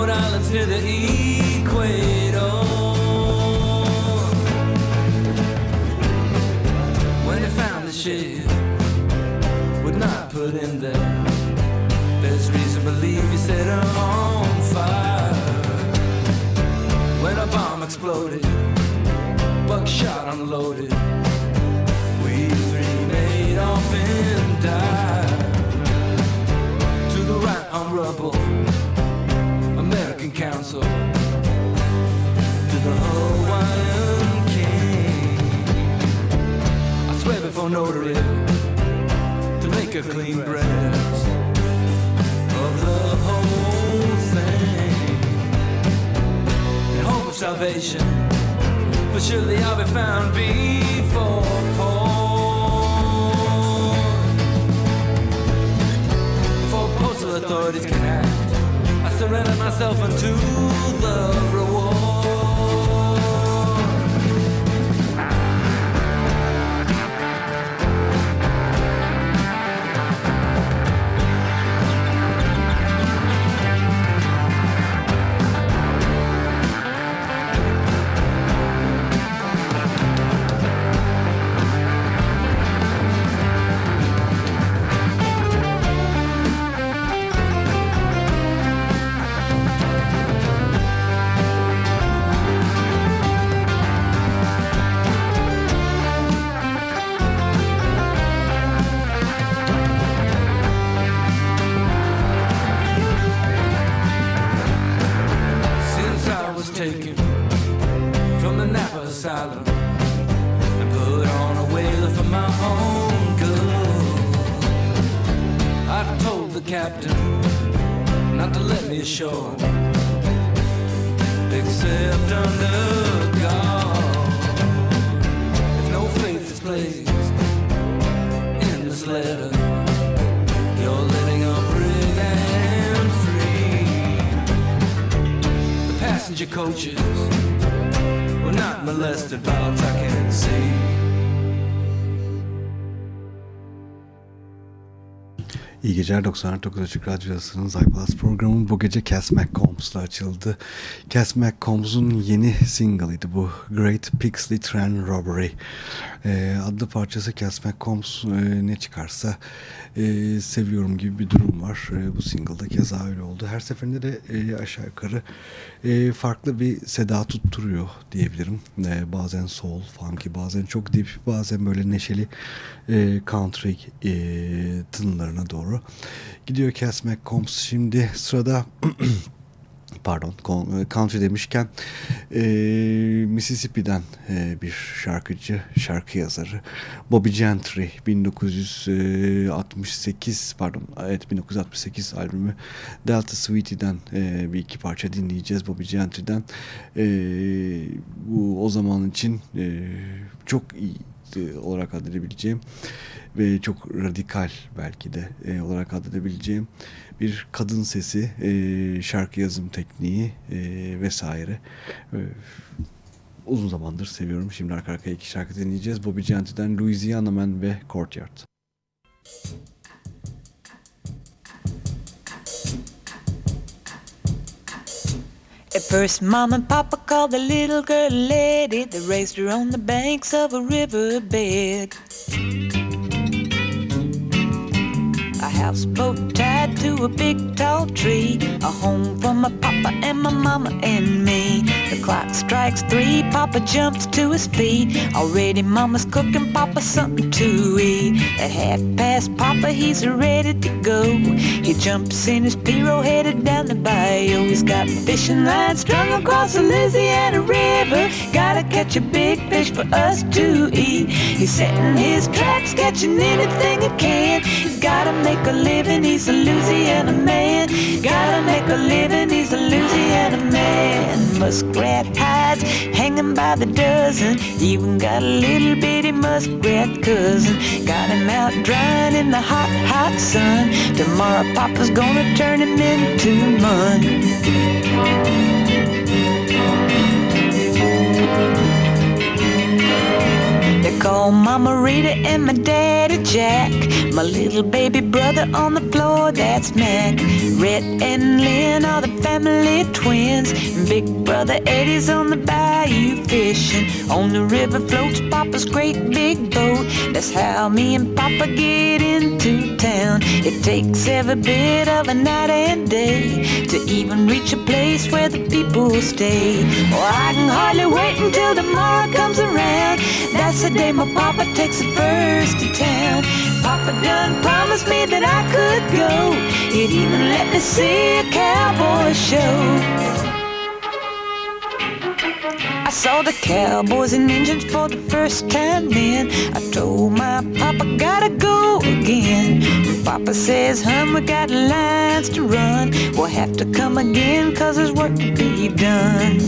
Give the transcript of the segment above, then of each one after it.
Rhode Island to the equator. When they found the ship, would not put in there. There's reason to believe you set her on fire. When a bomb exploded, buckshot unloaded. We three made off and died. To the right on rubble counsel to the Hawaiian king. I swear before notary to make a clean breast of the whole thing. In hope of salvation, But surely I'll be found before Paul. Before postal authorities can act rid myself into the reward. my own good. I told the captain not to let me ashore, except under God. If no faith is placed in this letter, you're letting a rig free. The passenger coaches were not molested, but I can't see. İyi geceler 99 Açık Radyosu'nun Zaypalas programı bu gece Cass McCombs'la açıldı. Cass McCombs'un yeni single'ıydı bu Great Pixley Train Robbery e, adlı parçası Cass McCombs e, ne çıkarsa e, seviyorum gibi bir durum var. E, bu single'da keza öyle oldu. Her seferinde de e, aşağı yukarı e, farklı bir seda tutturuyor diyebilirim. E, bazen soul, funky, bazen çok deep, bazen böyle neşeli e, country e, tınlarına doğru gidiyor Cass McCombs. Şimdi sırada pardon e, country demişken e, Mississippi'den e, bir şarkıcı, şarkı yazarı. Bobby Gentry 1968 pardon evet 1968 albümü. Delta Sweetie'den e, bir iki parça dinleyeceğiz Bobby Gentry'den. E, bu o zaman için e, çok iyi olarak addedebileceğim ve çok radikal belki de e, olarak addedebileceğim bir kadın sesi, e, şarkı yazım tekniği e, vesaire. E, uzun zamandır seviyorum. Şimdi arka arkaya iki şarkı dinleyeceğiz. Bobby Gentry'den Louisiana Man ve Courtyard. At first, Mom and Papa called the little girl lady that raised her on the banks of a riverbed. A houseboat tied to a big tall tree. A home for my papa and my mama and me. The clock strikes three, Papa jumps to his feet. Already Mama's cooking Papa something to eat. At half past, Papa, he's ready to go. He jumps in his Piro headed down the bayou. He's got fishing lines strung across the Louisiana River. Gotta catch a big fish for us to eat. He's setting his traps, catching anything he can. He's gotta make a living, he's a Louisiana man. Gotta make a living, he's a Louisiana man. Muskrat hides hanging by the dozen. Even got a little bitty muskrat cousin. Got him out drying in the hot, hot sun. Tomorrow Papa's gonna turn him into mud. Call Mama Rita and my daddy Jack. My little baby brother on the floor, that's Mac. Rhett and Lynn are the family twins. Big brother Eddie's on the bayou fishing. On the river floats Papa's great big boat. That's how me and Papa get into town. It takes every bit of a night and day to even reach a place where the people stay. Oh, I can hardly wait until tomorrow comes around. That's the day my papa takes the first to town. Papa done promised me that I could go. He'd even let me see a cowboy show. I saw the cowboys and Indians for the first time then. I told my papa, gotta go again. Papa says, hun, we got lines to run. We'll have to come again, cause there's work to be done.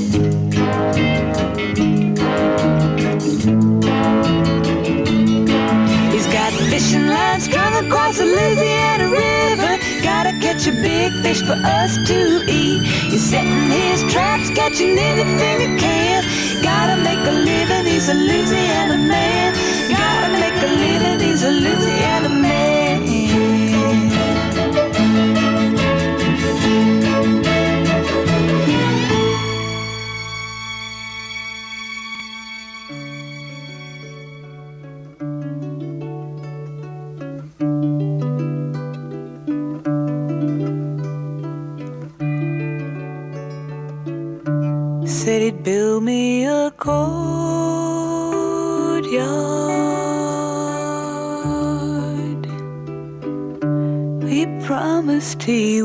He's got fishing lines strung across the Louisiana River. Gotta catch a big fish for us to eat. He's setting his traps, catching anything he can. Gotta make a living, he's a Louisiana man. Gotta make a living, he's a Louisiana man. tea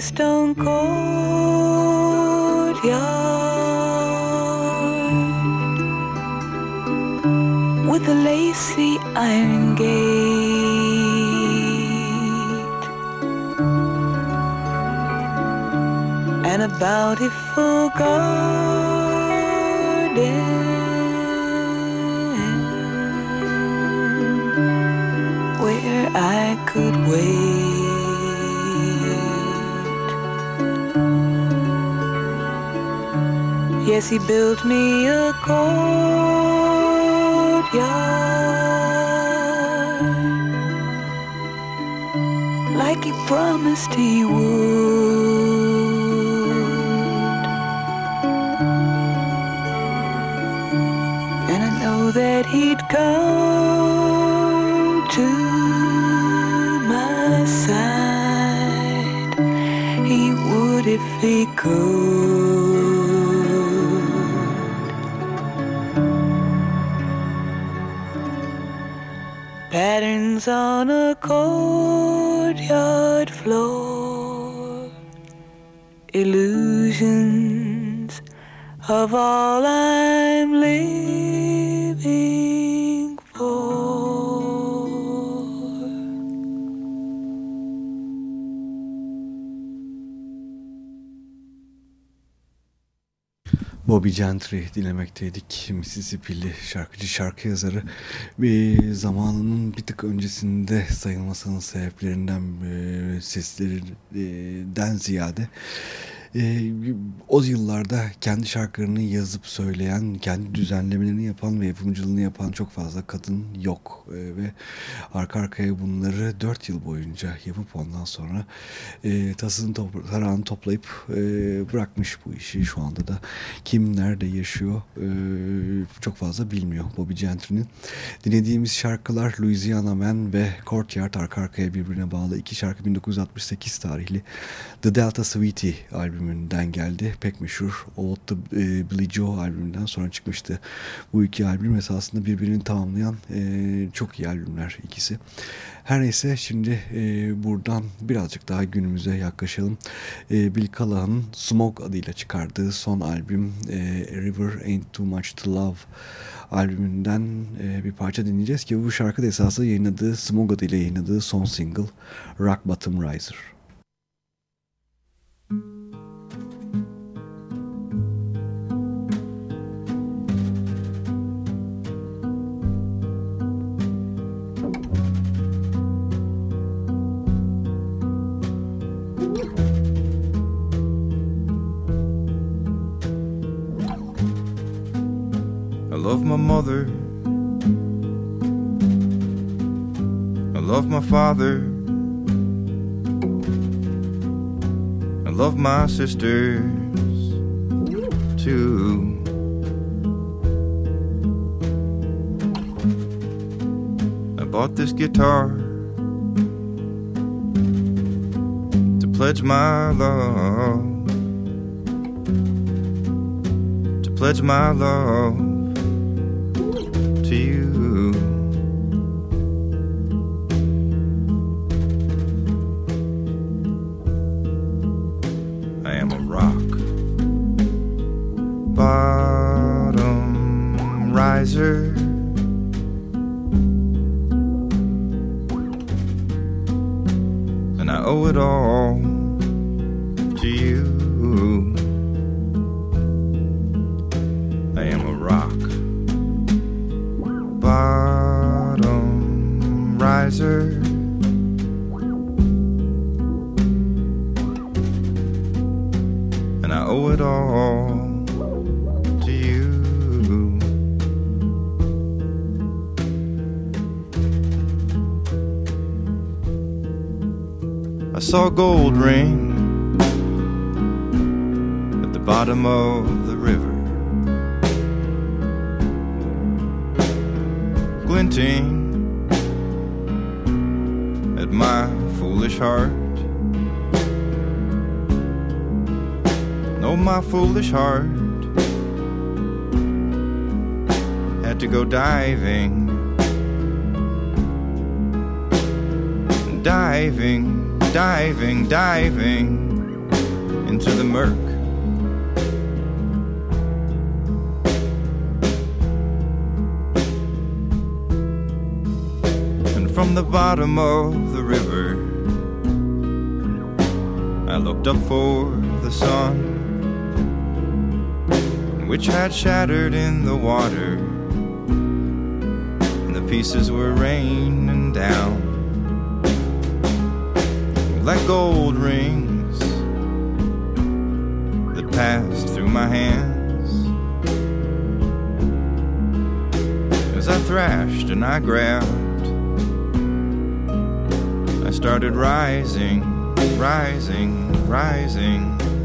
stone courtyard with a lacy iron gate. and a bountiful garden. Where I could wait. Yes, he built me a courtyard like he promised he would. And I know that he'd come to my side. He would if he could. Patterns on a courtyard floor, illusions of all I'm Bobby Gentry dinlemekteydik. Mississippi'li şarkıcı, şarkı yazarı. Bir zamanının bir tık öncesinde sayılmasının sebeplerinden, e, seslerinden ziyade e, o yıllarda kendi şarkılarını yazıp söyleyen, kendi düzenlemelerini yapan ve yapımcılığını yapan çok fazla kadın yok. E, ve arka arkaya bunları dört yıl boyunca yapıp ondan sonra e, tasını tarağını toplayıp e, bırakmış bu işi. Şu anda da kim nerede yaşıyor e, çok fazla bilmiyor Bobby Gentry'nin. Dinlediğimiz şarkılar Louisiana Man ve Courtyard arka arkaya birbirine bağlı iki şarkı 1968 tarihli The Delta Sweetie albümünden geldi. Pek meşhur Old the e, Billy Joe albümünden sonra çıkmıştı. Bu iki albüm esasında birbirini tamamlayan e, çok iyi albümler ikisi. Her neyse şimdi e, buradan birazcık daha günümüze yaklaşalım. Bill Callahan'ın Smoke adıyla çıkardığı son albüm River Ain't Too Much To Love albümünden bir parça dinleyeceğiz ki bu şarkı da esasında yayınladığı Smoke adıyla yayınladığı son single Rock Bottom Riser. My mother. I love my father. I love my sisters too. I bought this guitar to pledge my love. To pledge my love saw gold ring at the bottom of the river. glinting at my foolish heart. Oh, my foolish heart had to go diving, diving, diving, diving into the murk. And from the bottom of the river, I looked up for the sun, which had shattered in the water, and the pieces were raining down like gold rings that passed through my hands as I thrashed and I grabbed. I started rising, rising, rising.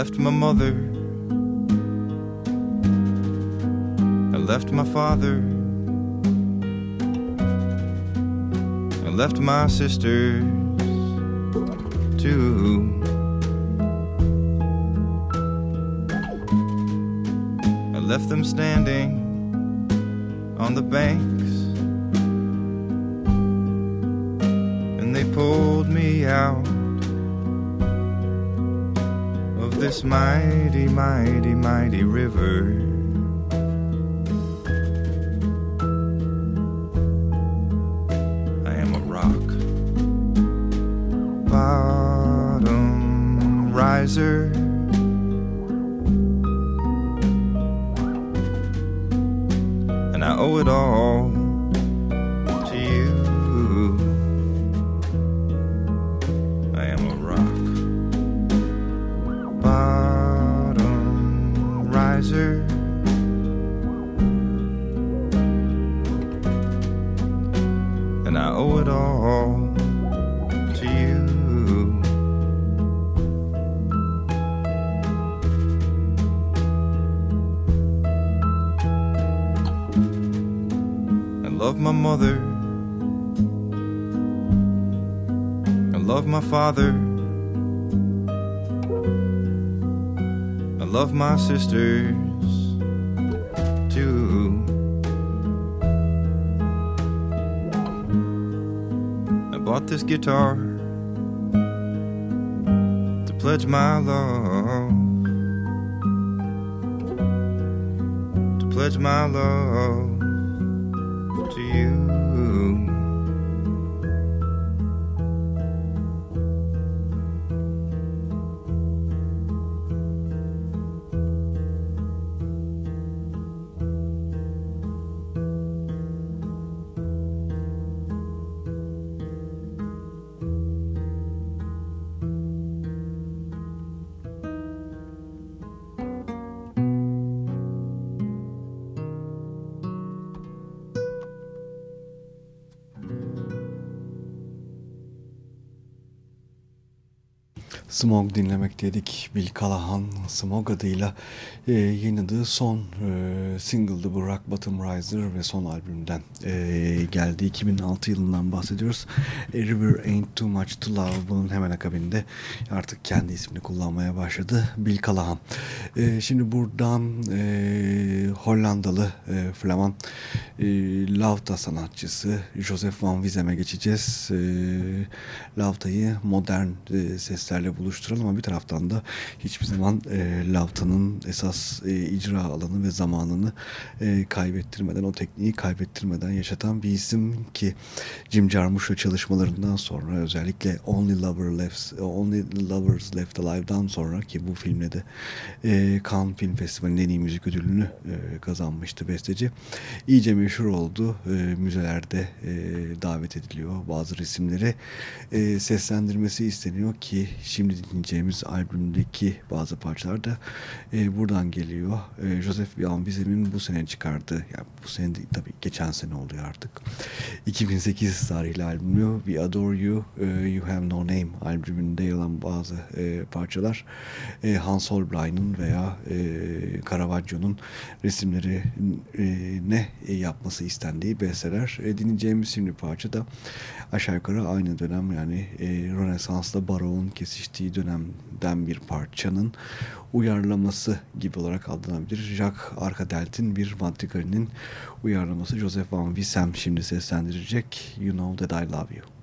Left my mother. I left my father. I left my sisters too. I left them standing on the banks. And they pulled me out this mighty, mighty, mighty river. Sisters too. I bought this guitar to pledge my love. To pledge my love to you. Smog dinlemek dedik. Bill Callahan Smog adıyla e, yayınladığı son e, single'dı bu Rock Bottom Riser ve son albümden e, geldi. 2006 yılından bahsediyoruz. A River Ain't Too Much To Love bunun hemen akabinde artık kendi ismini kullanmaya başladı. Bill Callahan. E, şimdi buradan e, Hollandalı e, Flaman e, Lauta sanatçısı Joseph Van Wizem'e geçeceğiz. E, Lauta'yı modern e, seslerle buluşturalım ama bir taraftan da hiçbir zaman e, Lauta'nın esas e, icra alanı ve zamanını e, kaybettirmeden, o tekniği kaybettirmeden yaşatan bir isim ki Jim Jarmusch'la çalışmalarından sonra özellikle Only Lover Left, Only Lovers Left Alive'dan sonra ki bu filmle de e, Cannes Film Festivali'nin en iyi müzik ödülünü e, kazanmıştı besteci. İyice meşhur oldu. E, müzelerde e, davet ediliyor. Bazı resimleri e, seslendirmesi isteniyor ki şimdi dinleyeceğimiz albümdeki bazı parçalar da e, buradan geliyor. E, Joseph Van Wizem'in bu sene çıkardığı, yani bu sene değil tabii geçen sene oluyor artık. 2008 tarihli albümü We Adore You, e, You Have No Name albümünde yer alan bazı e, parçalar e, Hans Holbein'in veya e, Caravaggio'nun resimleri e, ne yapması istendiği besteler. E, dinleyeceğimiz şimdi parça da aşağı yukarı aynı dönem yani e, Rönesans'la Baroğun kesiştiği dönemden bir parçanın uyarlaması gibi olarak adlanabilir. Jacques Arcadelt'in bir madrigalinin uyarlaması Joseph Van Wissem şimdi seslendirecek You Know That I Love You.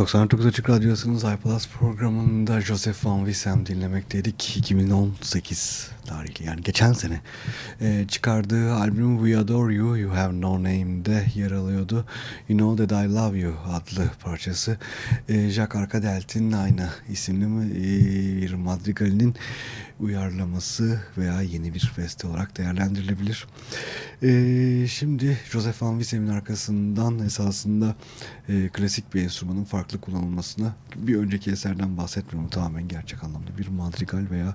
99 Açık Radyosu'nun iPlus programında Joseph Van Wissem dinlemekteydik. 2018 tarihli yani geçen sene e, çıkardığı albüm We Adore You, You Have No Name'de yer alıyordu. You Know That I Love You adlı parçası. E, Jacques Arcadelt'in aynı isimli mi, e, bir madrigalinin uyarlaması veya yeni bir beste olarak değerlendirilebilir. E, şimdi Joseph Van Wissem'in arkasından esasında e, klasik bir enstrümanın farklı kullanılmasına bir önceki eserden bahsetmiyorum. Tamamen gerçek anlamda bir madrigal veya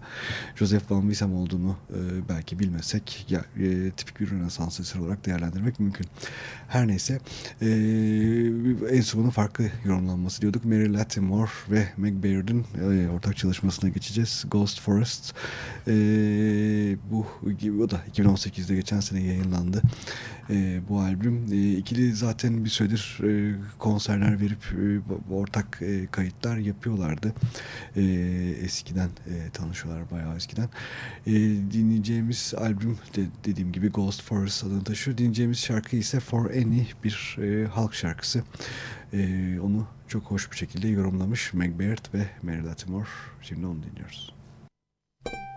Joseph Van Wissem olduğunu e, belki bilmesek ya, e, tipik bir Rönesans eseri olarak değerlendirmek mümkün. Her neyse e, enstrümanın farklı yorumlanması diyorduk. Mary Latimore ve Meg Baird'in e, ortak çalışmasına geçeceğiz. Ghost Forest e, bu o da 2018'de geçen sene yayınlandı. E, bu albüm e, ikili zaten bir süredir e, konserler verip e, ortak e, kayıtlar yapıyorlardı. E, eskiden e, tanışıyorlar bayağı eskiden. E, dinleyeceğimiz albüm de, dediğim gibi Ghost Forest adını taşıyor. Dinleyeceğimiz şarkı ise For Any bir e, halk şarkısı. E, onu çok hoş bir şekilde yorumlamış Meg Baird ve Mary Latimore. Şimdi onu dinliyoruz. With you.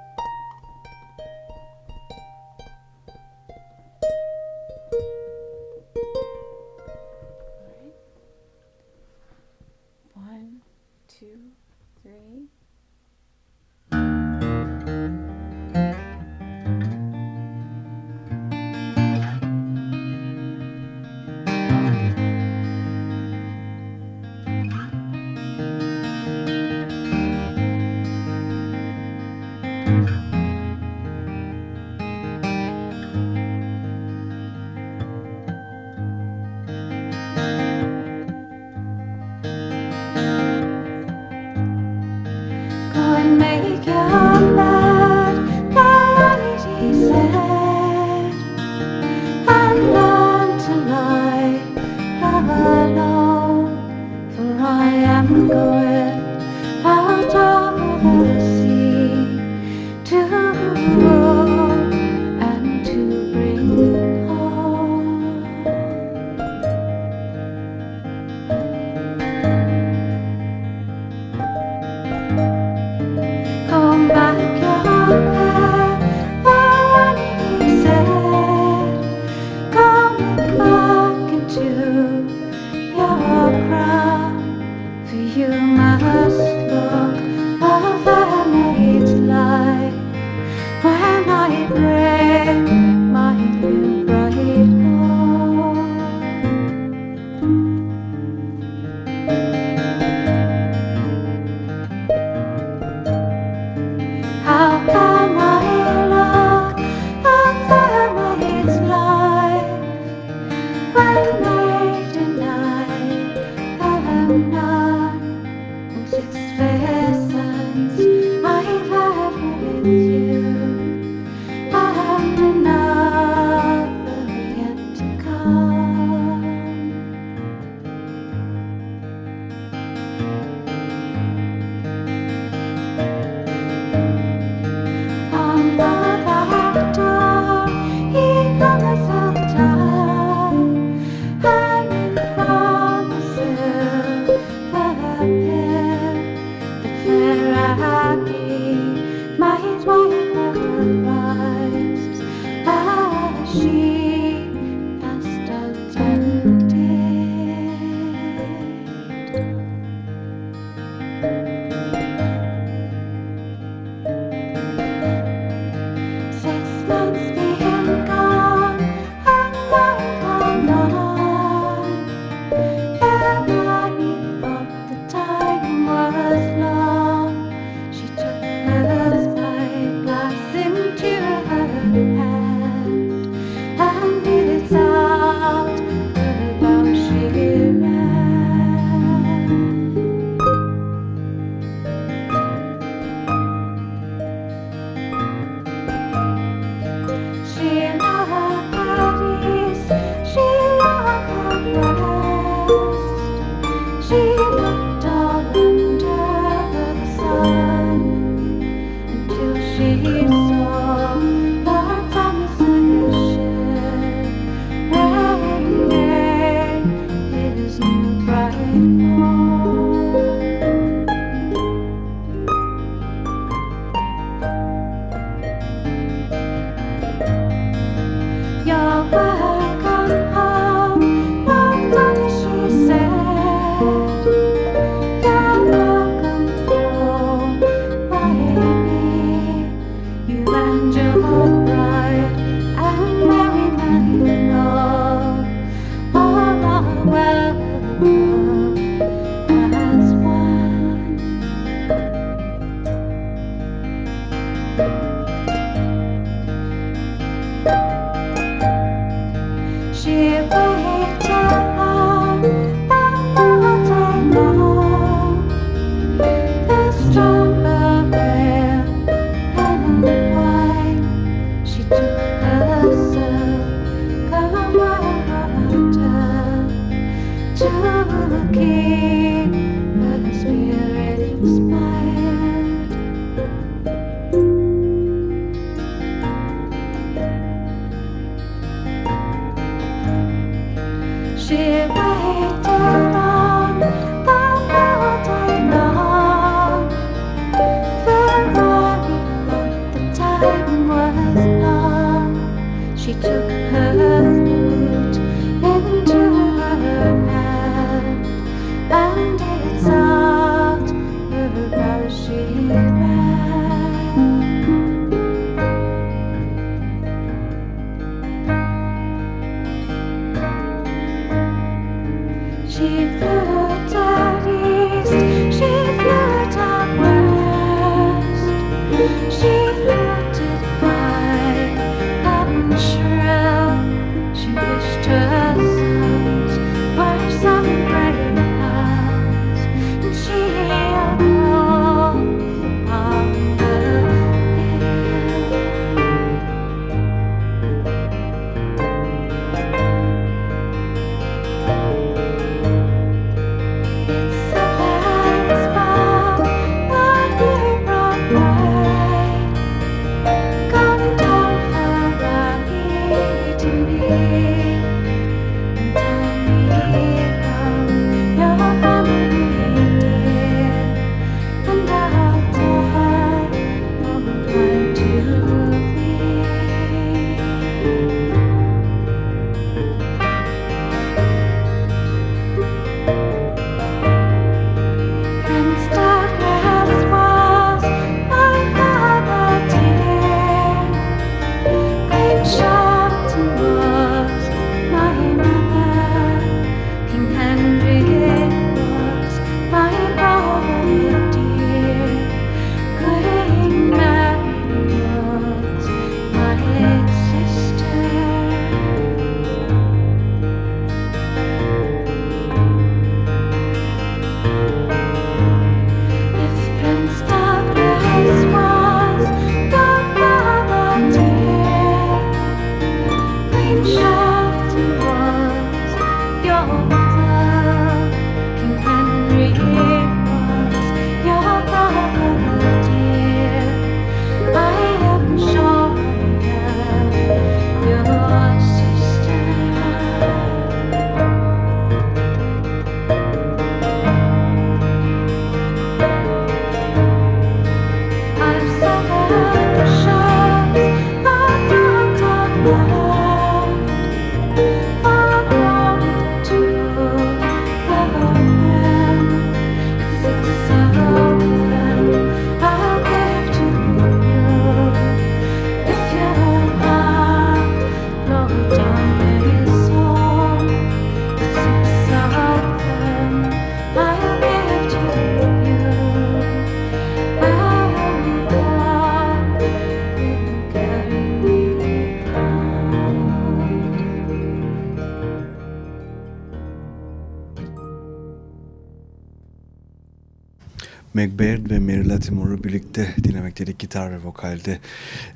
Latimore'u birlikte dinlemekteydik gitar ve vokalde.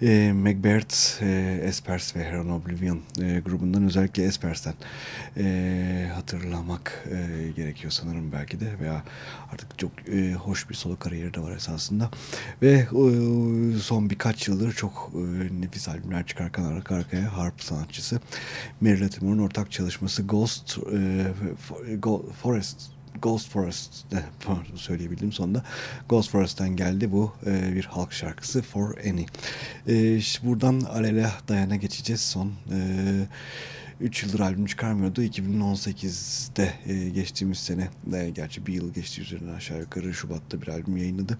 E, Meg Baird, e, Espers ve Heron Oblivion e, grubundan özellikle Espers'ten e, hatırlamak e, gerekiyor sanırım belki de veya artık çok e, hoş bir solo kariyeri de var esasında. Ve e, son birkaç yıldır çok e, nefis albümler çıkarken arka arkaya harp sanatçısı Mary Latimore'un ortak çalışması Ghost e, Forest Ghost Forest söyleyebildim sonunda. Ghost Forest'ten geldi bu e, bir halk şarkısı For Any. E, işte buradan Alele Dayan'a geçeceğiz. Son e, 3 yıldır albüm çıkarmıyordu. 2018'de e, geçtiğimiz sene e, gerçi bir yıl geçti üzerine aşağı yukarı Şubat'ta bir albüm yayınladı.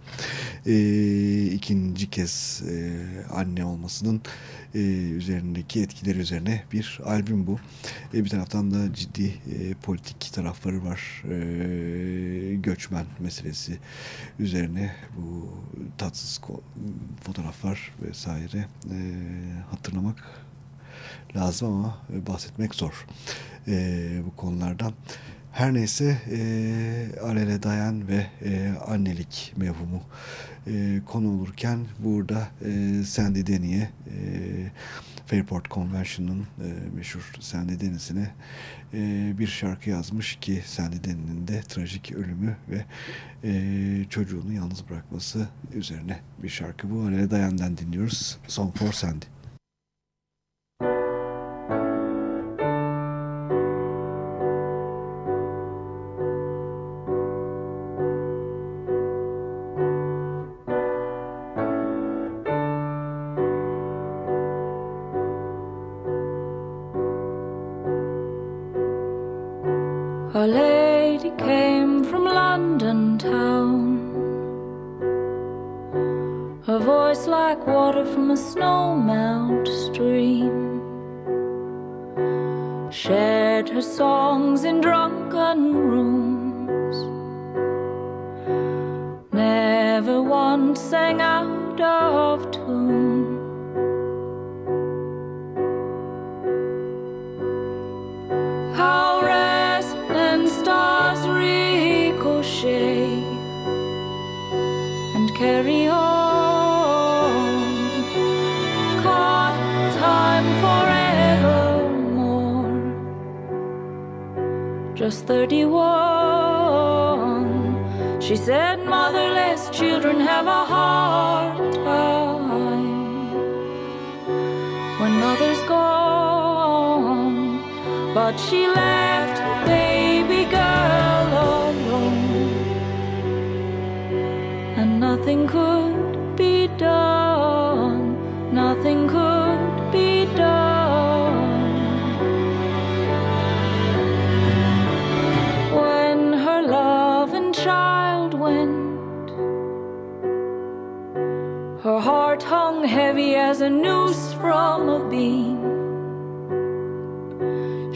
E, ikinci kez e, anne olmasının e, üzerindeki etkileri üzerine bir albüm bu. E, bir taraftan da ciddi e, politik tarafları var. E, göçmen meselesi üzerine bu tatsız fotoğraflar vesaire e, hatırlamak lazım ama bahsetmek zor e, bu konulardan. Her neyse e, alele dayan ve e, annelik mevhumu e, konu olurken burada e, Sandy Denny'e e, Fairport Convention'ın e, meşhur Sandy Denny'sine e, bir şarkı yazmış ki Sandy Denny'nin de trajik ölümü ve e, çocuğunu yalnız bırakması üzerine bir şarkı bu. Alele Dayan'dan dinliyoruz. Song for Sandy.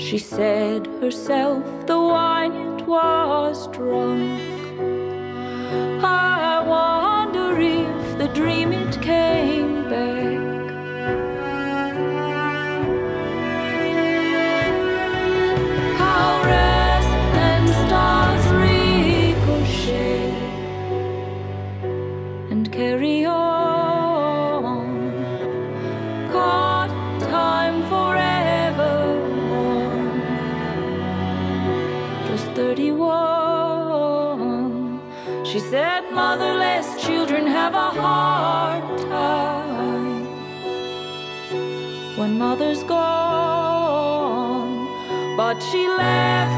She said herself the wine it was drunk. I wonder if the dream it came mother's gone, but she left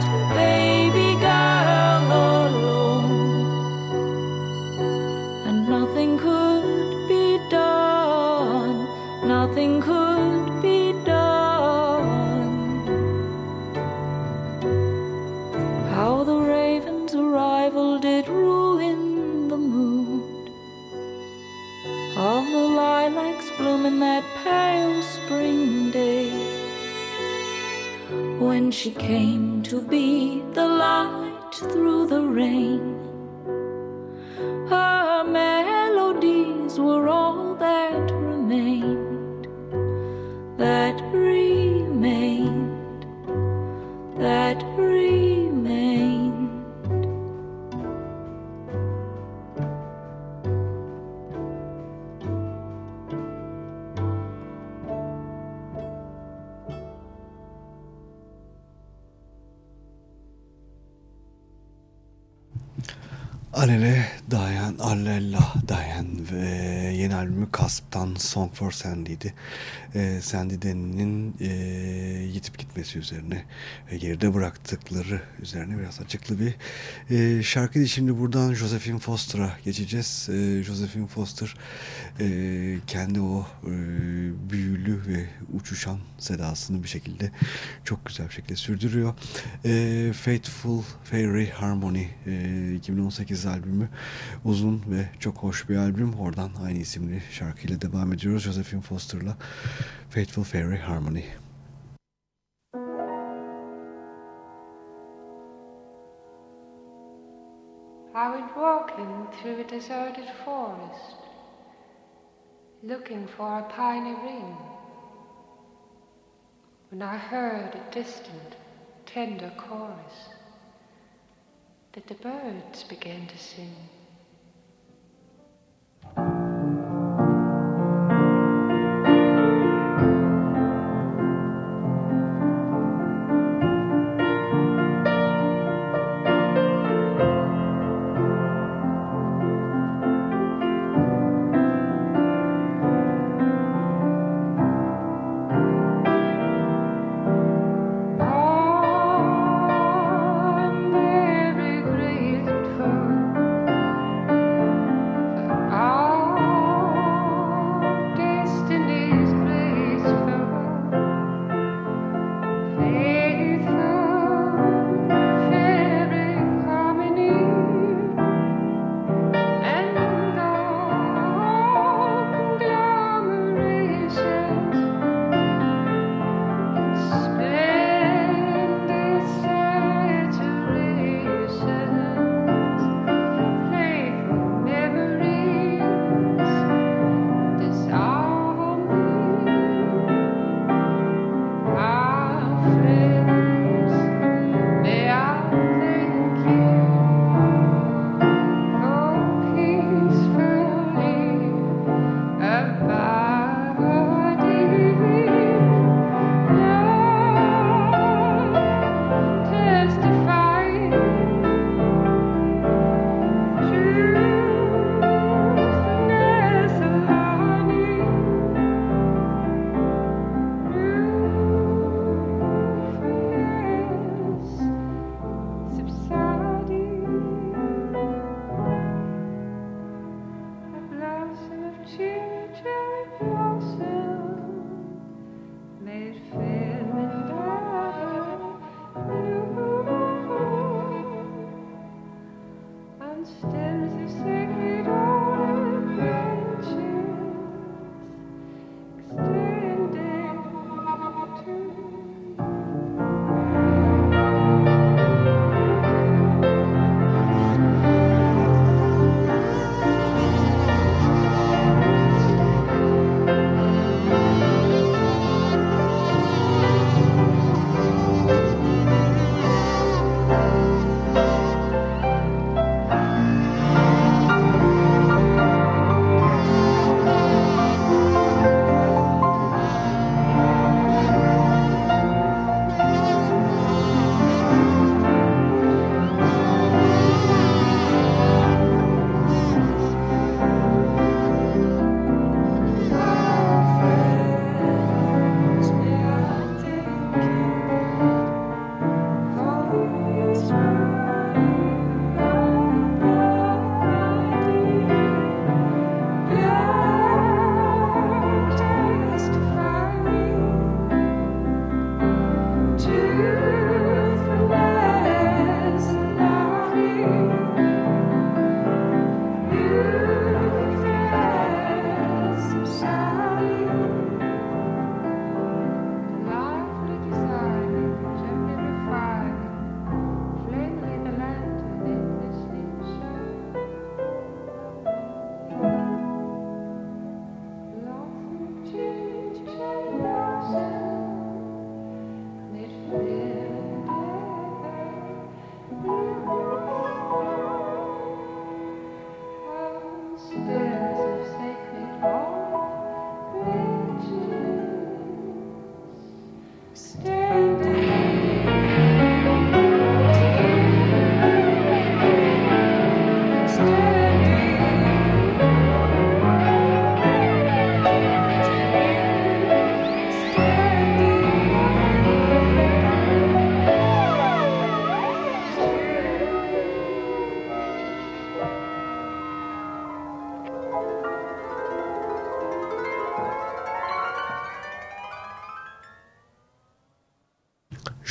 she came to be the light through the rain. Dayan, Alella Dayan ve yeni albümü Kasp'tan Song for Sandy'di. Ee, Sandy Denny'nin e, yitip gitmesi üzerine ve geride bıraktıkları üzerine biraz açıklı bir e, şarkıydı. Şimdi buradan Josephine Foster'a geçeceğiz. E, Josephine Foster e, kendi o e, büyülü ve uçuşan sedasını bir şekilde çok güzel bir şekilde sürdürüyor. E, Faithful Fairy Harmony e, 2018 albümü uzun ve çok hoş bir albüm. Oradan aynı isimli şarkıyla devam ediyoruz. Josephine Foster'la Faithful Fairy Harmony. I went walking through a deserted forest, looking for a piney ring, when I heard a distant, tender chorus that the birds began to sing.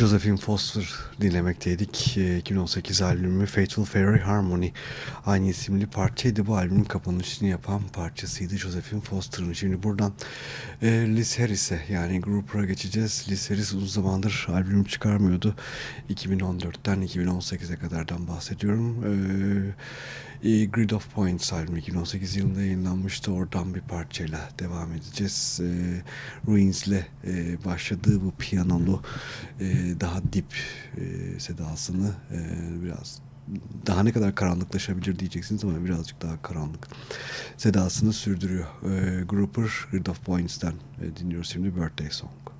Josephine Foster dinlemekteydik. 2018 ee, albümü Fatal Fairy Harmony aynı isimli parçaydı. Bu albümün kapanışını yapan parçasıydı Josephine Foster'ın. Şimdi buradan e, Liz Harris'e yani Grouper'a geçeceğiz. Liz Harris uzun zamandır albüm çıkarmıyordu. 2014'ten 2018'e kadardan bahsediyorum. E, e, Grid of Points albümü 2018 yılında yayınlanmıştı. Oradan bir parçayla devam edeceğiz. E, Ruins'le e, başladığı bu piyanolu e, daha dip e, sedasını e, biraz daha ne kadar karanlıklaşabilir diyeceksiniz ama birazcık daha karanlık sedasını sürdürüyor. E, Grouper Grid of Points'ten e, dinliyoruz şimdi Birthday Song.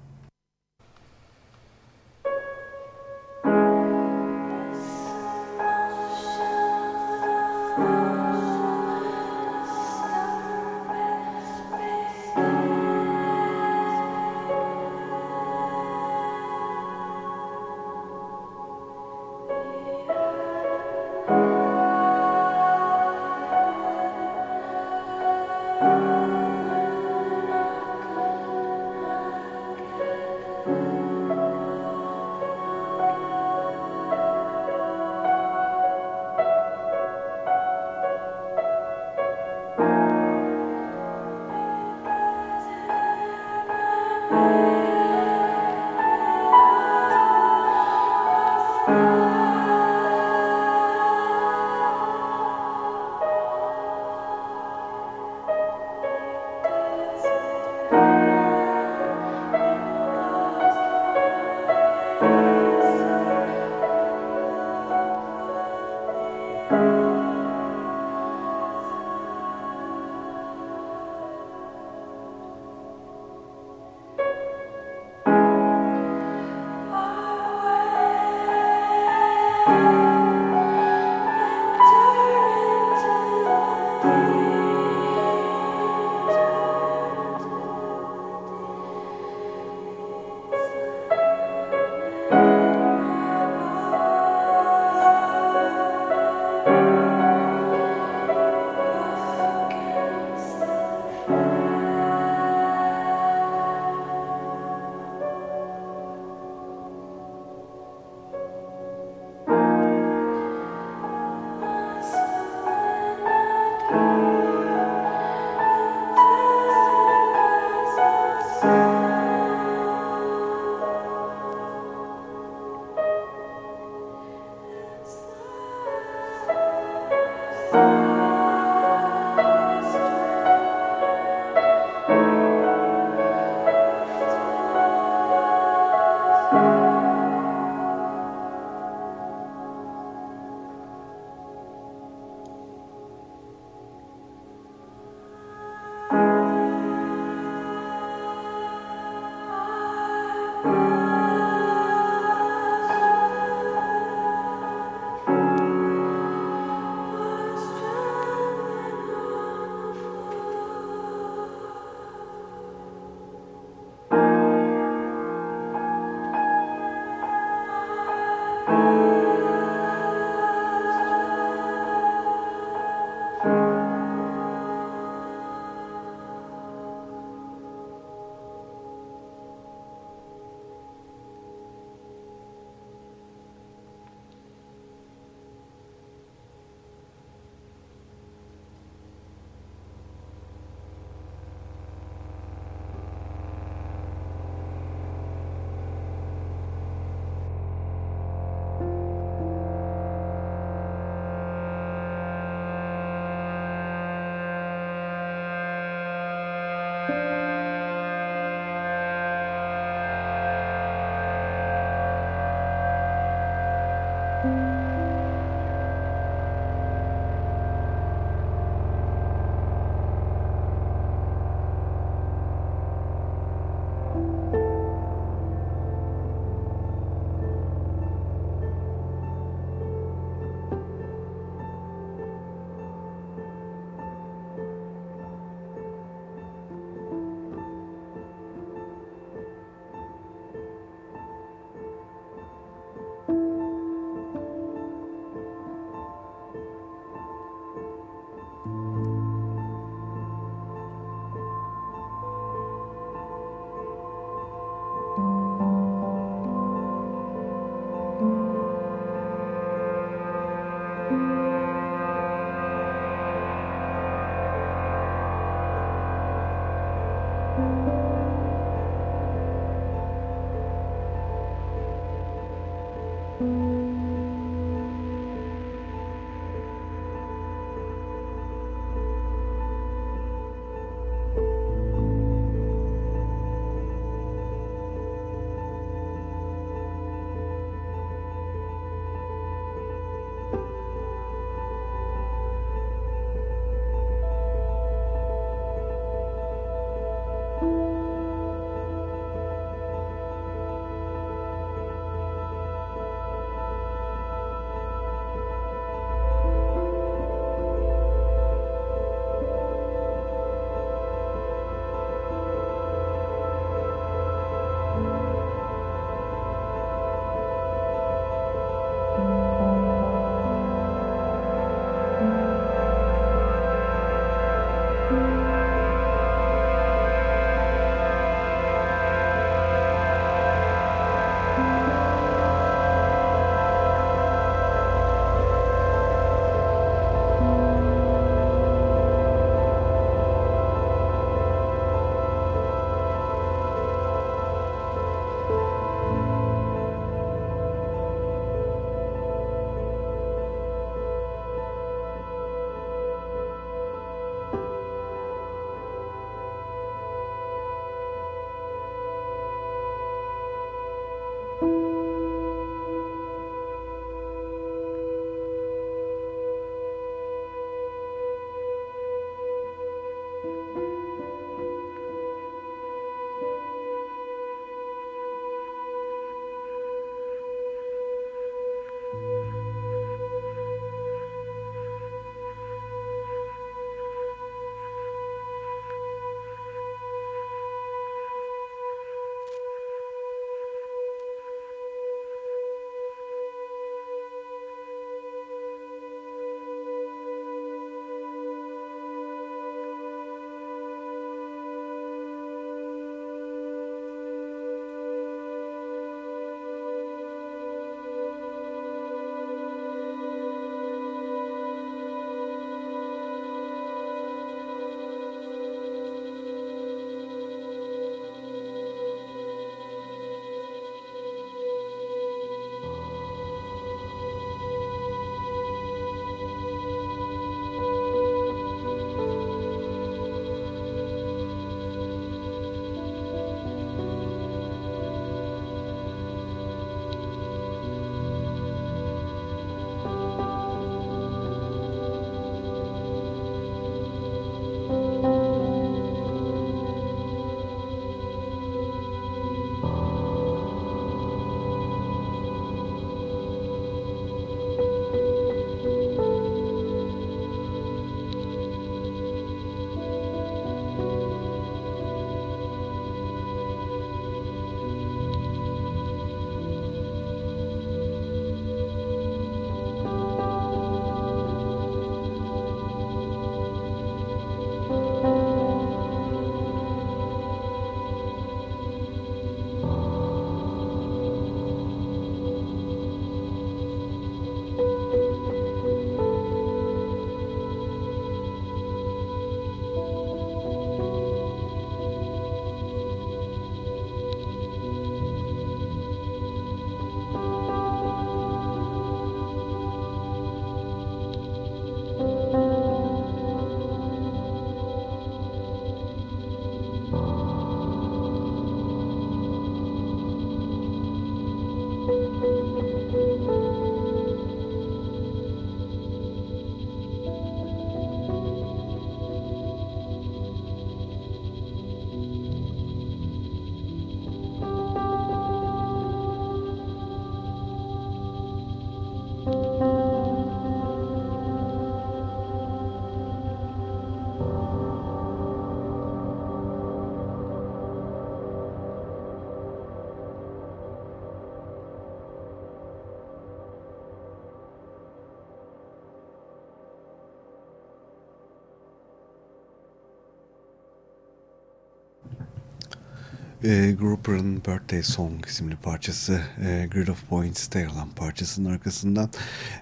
E, Grouper'ın Birthday Song isimli parçası e, Grid of Points'te yer parçasının arkasından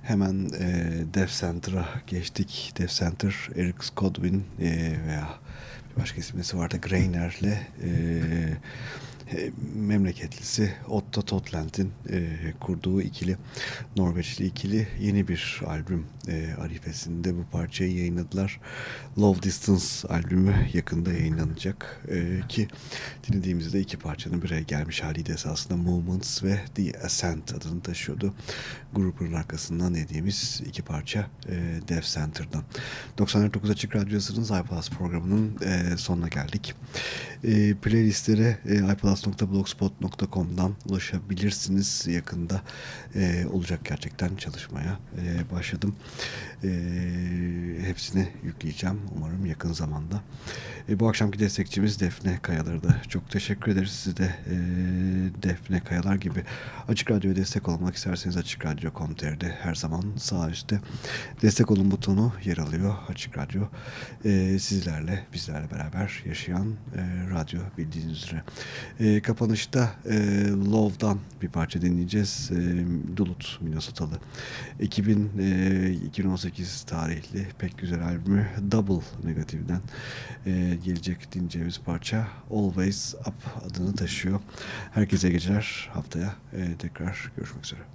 hemen e, Death Center'a geçtik. Death Center, Eric Godwin e, veya bir başka isimlesi vardı Grainer'le e, memleketlisi Otto Totland'in e, kurduğu ikili Norveçli ikili yeni bir albüm e, arifesinde bu parçayı yayınladılar. Love Distance albümü yakında yayınlanacak e, ki dinlediğimizde iki parçanın bir araya gelmiş haliydi esasında Movements ve The Ascent adını taşıyordu. Grubun arkasından dediğimiz iki parça e, Dev Center'dan. 99 Açık Radyosu'nun iPlus programının e, sonuna geldik. E, playlistlere e, iPlus.blogspot.com'dan ulaşabilirsiniz. Yakında e, olacak gerçekten çalışmaya e, başladım. E, hepsini yükleyeceğim umarım yakın zamanda. E, bu akşamki destekçimiz Defne Kayalar'a da çok teşekkür ederiz. Siz de e, Defne Kayalar gibi Açık Radyo'ya destek olmak isterseniz Açık Radyo.com.tr'de her zaman sağ üstte destek olun butonu yer alıyor. Açık Radyo e, sizlerle bizlerle beraber yaşayan e, radyo bildiğiniz üzere. E, kapanışta e, Love'dan bir parça dinleyeceğiz. E, Duluth Minnesota'lı. 2000, e, 2018 tarihli pek güzel albümü Double Negatif'den e, gelecek dinleyeceğimiz parça Always Up adını taşıyor. Herkese geceler. Haftaya e, tekrar görüşmek üzere.